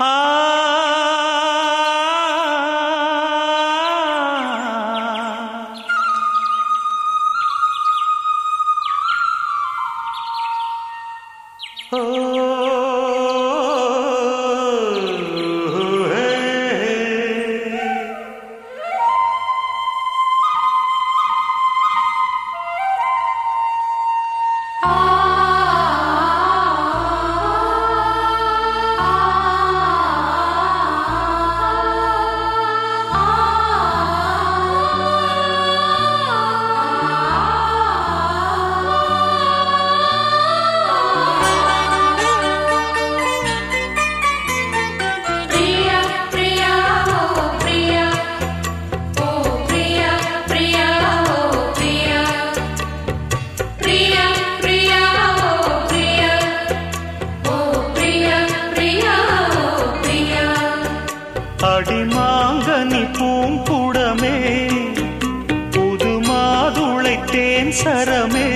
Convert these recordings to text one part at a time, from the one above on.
Ah. Oh. சரமே.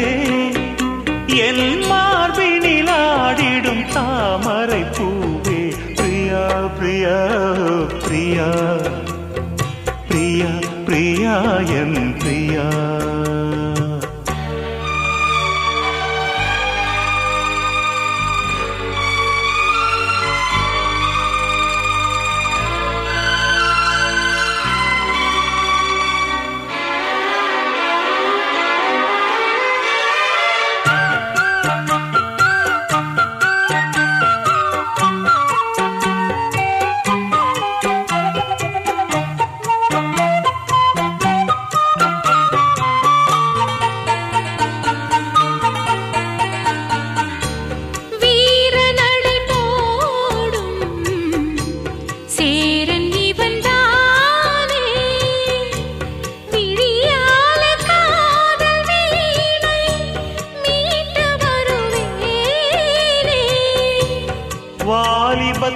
என் மார்பினில் ஆடிடும் தாமரை பூவே. பிரியா பிரியா பிரியா. பிரியா பிரியா என் பிரியா.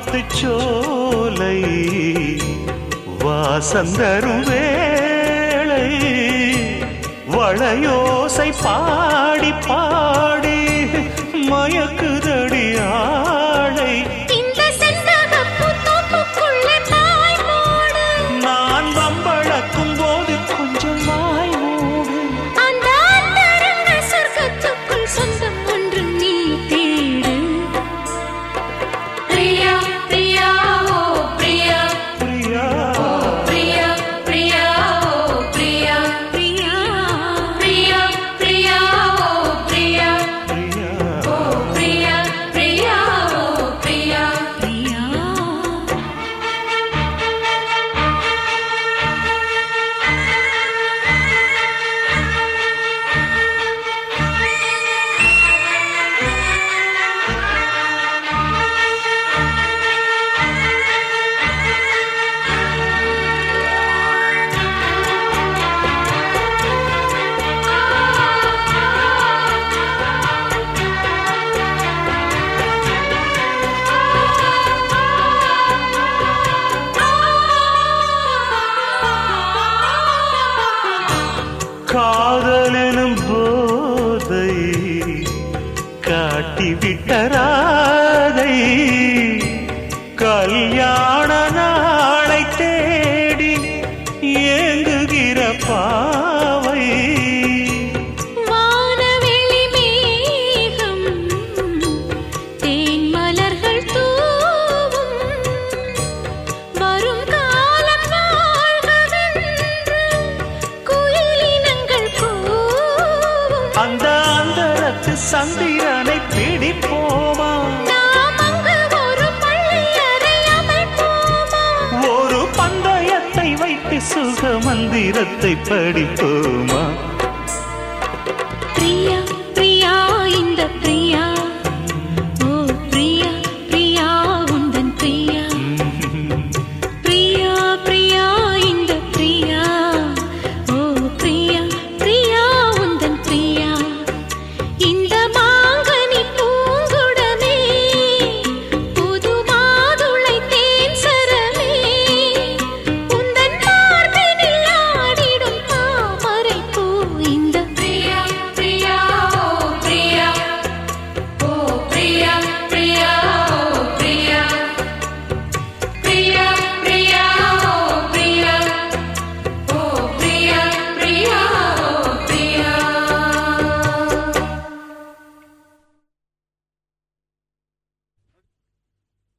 வாத்து சோலை வாசந்தரும் வேளை வளையோசை பாடி பாடி மயக்கு காதலெனும் போதை காட்டிவிட்டராதை. கல்யாண சந்திரனை பிடிப்போமா? ஒரு பந்தயத்தை வைத்து சுக மந்திரத்தை படிப்போமா? பிரிய